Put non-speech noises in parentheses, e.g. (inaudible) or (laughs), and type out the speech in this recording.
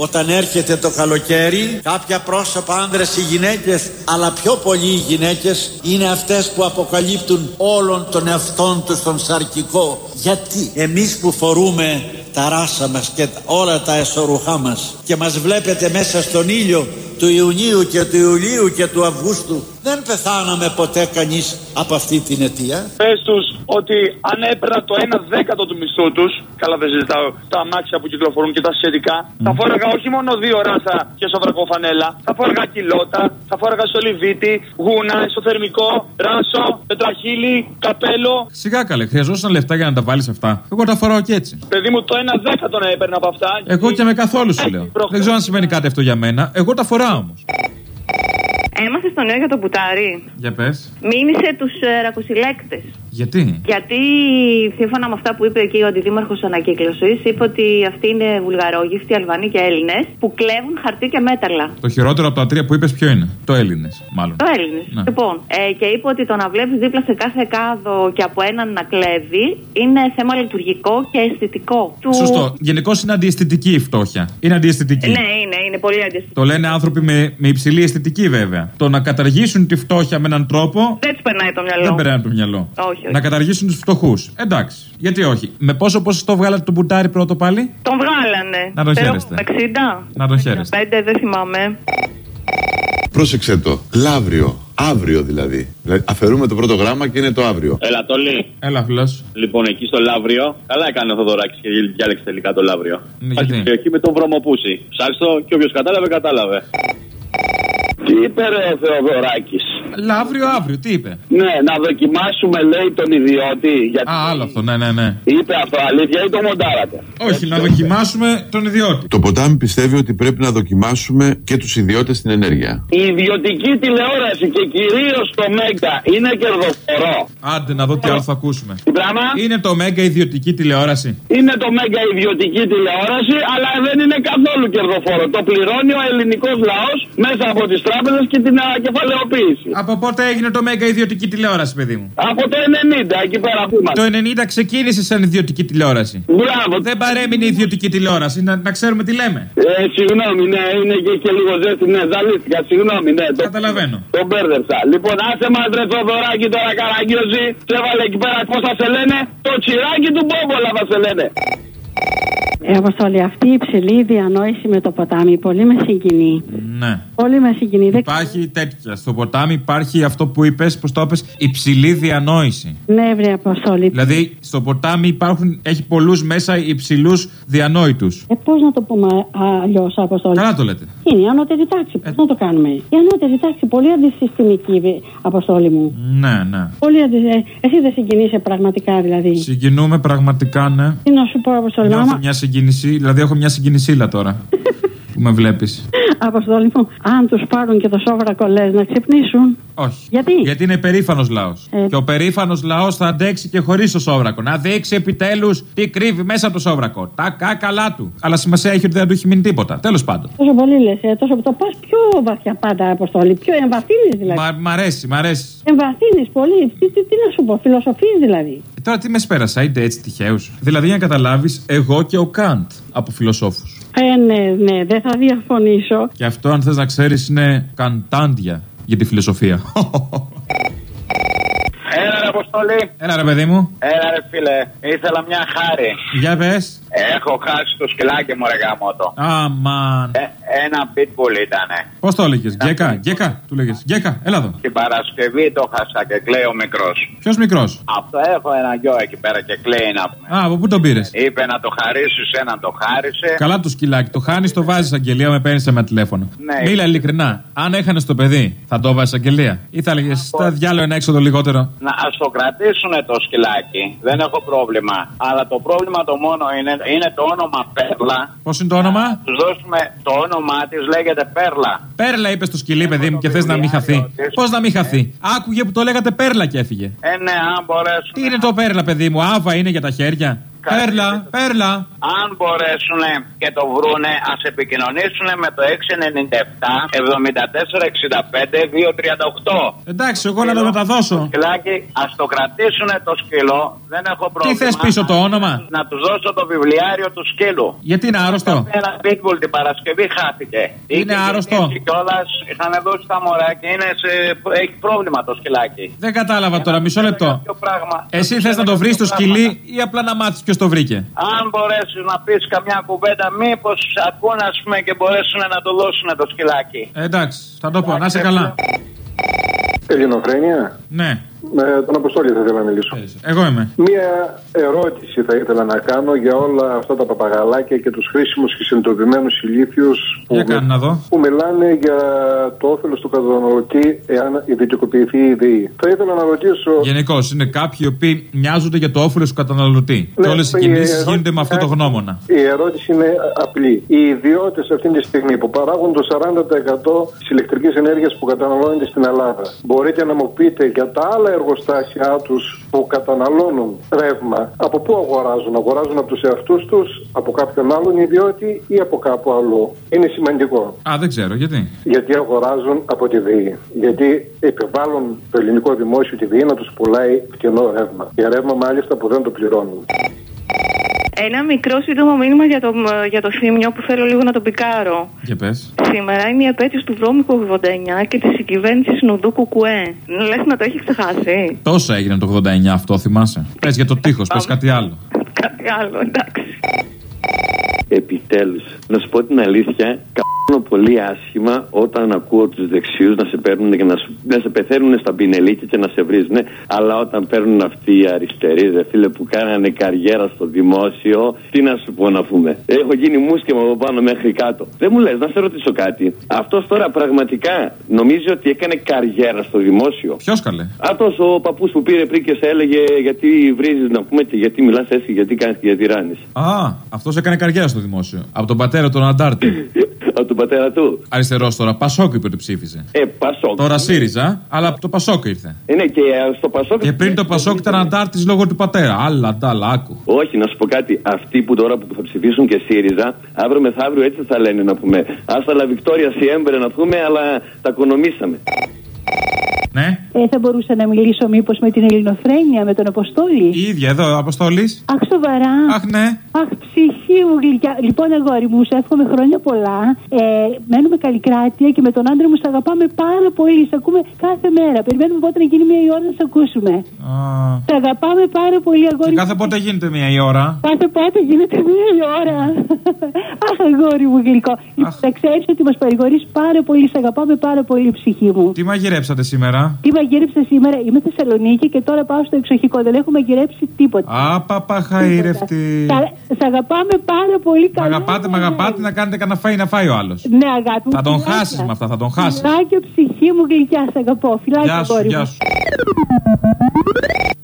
Όταν έρχεται το καλοκαίρι, κάποια πρόσωπα άνδρες ή γυναίκες, αλλά πιο πολύ οι γυναίκες, είναι αυτές που αποκαλύπτουν όλων των εαυτών τους τον σαρκικό. Γιατί εμείς που φορούμε τα ράσα μας και όλα τα εσωρουχά μας και μας βλέπετε μέσα στον ήλιο του Ιουνίου και του Ιουλίου και του Αυγούστου δεν πεθάναμε ποτέ κανείς από αυτή την αιτία. Πες τους ότι αν έπαιρνα το 1 δέκατο του μισθού τους, καλά δεν συζητάω τα αμάξια που κυκλοφορούν και τα σχετικά, θα φόραγα όχι μόνο δύο ράσα και σοβρακοφανέλα, θα φόραγα κιλότα, θα φόραγα σολιβίτη, γούνα, ισοθερμικό, ράσο, τετραχύλι, καπέλο. Σιγά καλέ, χρειαζόταν λεφτά για να τα βάλεις αυτά. Εγώ τα φοράω και έτσι. Παιδί μου, το 1 δέκατο να έπαιρνα από αυτά. Εγώ και με καθόλου σου λέω. Δεν ξέρω αν σημαίνει κάτι αυτό για μένα. Εγώ τα φοράω όμως. Έμαθε στο νέο για το πουτάρι. Για πες. Μίμησε τους ε, ρακουσιλέκτε. Γιατί; Γιατί σύμφωνα με αυτά που είπε εκεί ο αντιδήμαρχος ανακύκλωσης, είπε ότι αυτοί είναι βουλγαρόγυφτοι, Αλβανοί και Έλληνες που κλέβουν χαρτί και μέταλλα. Το χειρότερο από τα τρία που είπες ποιο είναι; Το Έλληνες, μάλλον. Το Έλληνες. Ναι. Λοιπόν, ε, και είπε ότι το να βλέπεις δίπλα σε κάθε κάδο και από έναν να κλέβει είναι θέμα λειτουργικό και αισθητικό. Του... Σωστό. Γενικώς είναι αντιαισθητική η φτώχεια. Είναι αντιαισθητική. Ναι, είναι, είναι πολύ αντιστοιχικό. Το λένε άνθρωποι με, με υψηλή αισθητική βέβαια. Το να καταργήσουν τη φτώχεια με έναν τρόπο. Δεν του περνάει το μυαλό. Δεν περνάει από το μυαλό. Όχι, όχι. Να καταργήσουν τους φτωχούς. Εντάξει. Γιατί όχι. Με πόσο ποσοστό βγάλατε τον πουτάρι πρώτο πάλι; Τον βγάλανε. Να τον Ξέρω, χαίρεστε. 60. Να τον χαίρεστε. 5 δεν θυμάμαι. Πρόσεξε το. Λαύριο. Αύριο δηλαδή. δηλαδή. Αφαιρούμε το πρώτο γράμμα και είναι το αύριο. Έλα, Τόλι. Έλα, φιλό. Λοιπόν, εκεί στο Λαύριο, καλά έκανε ο Θοδωράκης και διάλεξε τελικά το Λαύριο. Ναι, Υπάρχει γιατί; περιοχή με τον βρωμοπούση. Ψάξτε το και όποιος κατάλαβε, κατάλαβε. Τι είπε ρε ο Θεοδωράκης; Λαύριο, αύριο, τι είπε; Ναι, να δοκιμάσουμε λέει τον ιδιώτη. Γιατί Α, άλλο αυτό, ναι, ναι, ναι. είπε αυτό αλήθεια ή το μοντάρατε. Όχι, να δοκιμάσουμε τον ιδιώτη. Το ποτάμι πιστεύει ότι πρέπει να δοκιμάσουμε και τους ιδιώτες στην ενέργεια. Η ιδιωτική τηλεόραση και κυρίως το Μέγκα είναι κερδοφορό. Άντε να δω τι άλλο θα ακούσουμε. Τι πράγμα; Είναι το μέγα ιδιωτική τηλεόραση; Είναι το Μέγκα ιδιωτική τηλεόραση, αλλά δεν είναι καθόλου κερδοφόρο. Το πληρώνει ο ελληνικός λαός μέσα από τις τράπεζες και την ανακεφαλαιοποίηση. Από πότε έγινε το μέγα ιδιωτική τηλεόραση, παιδί μου; Από το 90, εκεί πέρα που Το είμαστε. 90 ξεκίνησε σαν ιδιωτική τηλεόραση. Μπράβο. Δεν παρέμεινε ιδιωτική τηλεόραση, να, να ξέρουμε τι λέμε. Ε, συγγνώμη, ναι, είναι και, και λίγο ζέστη, ναι, ζαλίστηκα, συγγνώμη, ναι. Το, Καταλαβαίνω. τον μπέρδεψα. Λοιπόν, άσε μας ρε Θοδωράκη τώρα καραγκιόζη, σε έβαλε εκεί πέρα, πώς θα σε λένε, το τσιράκι του Μπόμπολα θα σε λένε. Ε, Αποστολή, αυτή η υψηλή διανόηση με το ποτάμι πολύ με συγκινεί. Ναι. Πολύ με συγκινεί. Δεν... Υπάρχει τέτοια. Στο ποτάμι υπάρχει αυτό που είπες, πώς το είπες, υψηλή διανόηση. Ναι, βρε Αποστολή. Δηλαδή, στο ποτάμι υπάρχουν, έχει πολλούς μέσα υψηλούς διανόητους. Ε, πώς να το πούμε αλλιώς, Αποστολή. Καλά το λέτε. Είναι η ανώτερη τάξη. Πώς να το κάνουμε; Η ανώτερη τάξη πολύ αντισυστημική, βε- Αποστόλη μου. Ναι, ναι. Πολύ αντι... ε, Εσύ δεν συγκινείσαι πραγματικά, δηλαδή. Συγκινούμε πραγματικά, ναι. Τι να σου πω, Αποστόλη, Νιώθω άμα... μια συγκίνηση, δηλαδή έχω μια συγκινησίλα τώρα. που με βλέπεις. Αποστόλη μου, αν τους πάρουν και το σόβρακο, λε να ξυπνήσουν. Όχι. Γιατί; Γιατί είναι περήφανος λαός. Ε. Και ο περήφανος λαός θα αντέξει και χωρίς το σόβρακο. Να δείξει επιτέλους τι κρύβει μέσα από το σόβρακο. Τα κάκαλά του. Αλλά σημασία έχει ότι δεν του έχει μείνει τίποτα. Τέλος πάντων. Τόσο πολύ λες, ε, τόσο το πας πιο βαθιά πάντα, Αποστόλη. Πιο εμβαθύνεις δηλαδή. Μα, μ' αρέσει, μ' αρέσει. Εμβαθύνεις πολύ. Τι, τι, τι να σου πω, φιλοσοφείς δηλαδή. Ε, τώρα τι με σπέρασα, είτε έτσι τυχαίου. Δηλαδή για να καταλάβεις, εγώ και ο Καντ από φιλοσόφους. Ε, ναι, ναι, δεν θα διαφωνήσω. Και αυτό, αν θες να ξέρεις, είναι καντάντια για τη φιλοσοφία. Έλα ρε Αποστολή. Έλα ρε παιδί μου, Έλα ρε φίλε, ήθελα μια χάρη. για πες. Έχω χάσει το σκυλάκι μου ρε γαμότο. Αμάν. Ε, ένα pitbull ήτανε. Πώς το έλεγες, Γκέκα, Γκέκα, του λέγες. Γκέκα, έλα εδώ. Την Παρασκευή το χάσα και κλαίει ο μικρός. Ποιος μικρός; Αυτό έχω ένα γιο εκεί πέρα και κλαίει να πούμε. Α, από πού τον πήρες; Είπε να το χαρίσεις σε έναν, το χάρισε. Καλά το σκυλάκι, το χάνεις, το βάζεις αγγελία, με παίρνεις με τηλέφωνο. Ναι. Μίλα ειλικρινά. Αν έχανες το παιδί, θα το βάζεις αγγελία. Ή θα έλεγες, στα διάλογο ένα έξοδο λιγότερο. Να ας το κρατήσουν το σκυλάκι. Δεν έχω πρόβλημα. Αλλά το πρόβλημα το μόνο είναι, είναι το όνομα Πέρλα. Πώς είναι το όνομα; Του δώσουμε το όνομά της, λέγεται Πέρλα. Πέρλα είπες στο σκυλί, παιδί μου, και θες να μην χαθεί. Πώς να μην χαθεί; Άκουγε που το λέγατε Πέρλα και έφυγε. Ε, ναι, αν μπορέσουν. Τι είναι το Πέρλα, παιδί μου, άβα είναι για τα χέρια. Πέρλα, πέρλα. Αν μπορέσουν και το βρούνε, ας επικοινωνήσουν με το 697 74 65 238. Εντάξει, εγώ να το μεταδώσω. Σκυλάκι, ας το κρατήσουν το σκύλο. Δεν έχω Τι πρόβλημα. θε πίσω το όνομα; Να τους δώσω το βιβλιάριο του σκύλου. Γιατί είναι άρρωστο; Ένα pitbull την Παρασκευή χάθηκε. Είναι άρρωστο. Κιόλας είχαν δώσει τα μωρά και είναι σε... έχει πρόβλημα το σκυλάκι. Δεν κατάλαβα τώρα, μισό λεπτό. Ποιο πράγμα. Εσύ θες να το βρεις στο σκυλί ή απλά να μάθεις ποιος το βρήκε. Αν μπορέσεις να πεις καμιά κουβέντα, μήπως ακούνε ας πούμε και μπορέσουν να το δώσουν το σκυλάκι. Ε, εντάξει, θα το πω, να είσαι καλά. Ελληνοφρένια. Ναι, Με τον Αποστόλη θα ήθελα να μιλήσω. εγώ είμαι. Μία ερώτηση θα ήθελα να κάνω για όλα αυτά τα παπαγαλάκια και τους χρήσιμους και συνειδητοποιημένους ηλίθιους που, Για κάνε να δω. που μιλάνε για το όφελος του καταναλωτή εάν ιδιωτικοποιηθεί η ΔΕΗ. Θα ήθελα να ρωτήσω. Γενικώ είναι κάποιοι οι οποίοι μοιάζονται για το όφελος του καταναλωτή. Ναι, και όλες οι η κινήσεις ερώτηση γίνονται με αυτό το είναι- γνώμονα. Η ερώτηση είναι απλή. Οι ιδιώτες αυτή τη στιγμή που παράγουν το 40% της ηλεκτρικής ενέργειας που καταναλώνεται στην Ελλάδα, μπορείτε να μου πείτε για τα άλλα εργοστάσια τους που καταναλώνουν ρεύμα, από πού αγοράζουν, αγοράζουν από τους εαυτούς τους, από κάποιον άλλον ιδιώτη ή από κάπου αλλού; Είναι σημαντικό. Α, δεν ξέρω γιατί; Γιατί αγοράζουν από τη ΔΕΗ. Γιατί επιβάλλουν το ελληνικό δημόσιο τη ΔΕΗ να τους πουλάει φτηνό ρεύμα. Για ρεύμα μάλιστα που δεν το πληρώνουν. Ένα μικρό σύντομο μήνυμα για το, για το θύμιο που θέλω λίγο να το πικάρω. Και πες. Σήμερα είναι η επέτειος του βρώμικου 89 και της συγκυβέρνησης Νουδού Κουκουέ. Λες να το έχεις ξεχάσει; Τόσο έγινε το 89 αυτό, θυμάσαι; Πες για το τείχος, πες κάτι άλλο. Κάτι άλλο, εντάξει. Επιτέλους, να σου πω την αλήθεια, κάνω πολύ άσχημα όταν ακούω τους δεξιούς να σε παίρνουν και να, σου, να σε πεθαίνουν στα πινελίκια και να σε βρίζουν. Αλλά όταν παίρνουν αυτοί οι αριστεροί, δε φίλε, που κάνανε καριέρα στο δημόσιο, τι να σου πω να πούμε. Έχω γίνει μουσκεμα από πάνω μέχρι κάτω. Δεν μου λες, να σε ρωτήσω κάτι. Αυτός τώρα πραγματικά νομίζει ότι έκανε καριέρα στο δημόσιο; Ποιος καλέ; Αυτό ο παππούς που πήρε πριν και σε έλεγε γιατί βρίζεις να πούμε και γιατί μιλάς έτσι, γιατί κάνεις και γιατί ράνεις. Α, αυτός έκανε καριέρα στο δημόσιο. Από τον πατέρα τον Αντάρτη. (laughs) Από τον πατέρα του. Αριστερός τώρα, Πασόκ είπε ότι ψήφιζε. Ε, Πασόκ. Τώρα ΣΥΡΙΖΑ, αλλά από το Πασόκ ήρθε. Ε, ναι, και ε, στο Πασόκ. Και πριν το Πασόκ ήταν Αντάρτης λόγω του πατέρα. Άλλα, αντάλλα, άκου. Όχι, να σου πω κάτι. Αυτοί που τώρα που θα ψηφίσουν και ΣΥΡΙΖΑ, αύριο μεθαύριο έτσι θα λένε να πούμε. Άστα λα Βικτόρια Σιέμπρε να πούμε, αλλά τα οικονομήσαμε. Ναι, Ε, θα μπορούσα να μιλήσω μήπως με την Ελληνοφρένεια, με τον Αποστόλη; η ίδια εδώ, Αποστόλης. Αχ, σοβαρά. Αχ, ναι. Αχ, ψυχή μου γλυκιά. Λοιπόν, αγόρι μου, σε εύχομαι χρόνια πολλά. Ε, μένουμε καλλικράτεια και με τον άντρα μου σε αγαπάμε πάρα πολύ. Σε ακούμε κάθε μέρα. Περιμένουμε πότε να γίνει μια η ώρα να σε ακούσουμε. Α, Σε αγαπάμε πάρα πολύ, αγόρι και μου. κάθε πότε γίνεται μία η ώρα; Κάθε πότε γίνεται μία η ώρα. Αχ, αγόρι μου γλυκό. Αχ. Θα ξέρεις ότι μας παρηγορείς πάρα πολύ. Σε αγαπάμε πάρα πολύ, ψυχή μου. Τι μαγειρέψατε σήμερα; Τι μαγείρεψα σήμερα; Είμαι Θεσσαλονίκη και τώρα πάω στο εξοχικό. Δεν έχω μαγειρέψει τίποτα. Α, παπαχαήρευτη. Θα- Σ' αγαπάμε πάρα πολύ Μ' καλά. αγαπάτε, μ' αγαπάτε να κάνετε κανένα φάει να φάει ο άλλος. Ναι, αγάπη μου. Θα τον φιλάκια. χάσεις με αυτά, θα τον χάσεις. Φιλάκια, ψυχή μου γλυκιά. Σ' αγαπώ. Φιλάκια, Γεια σου, αγόρι γεια μου. σου.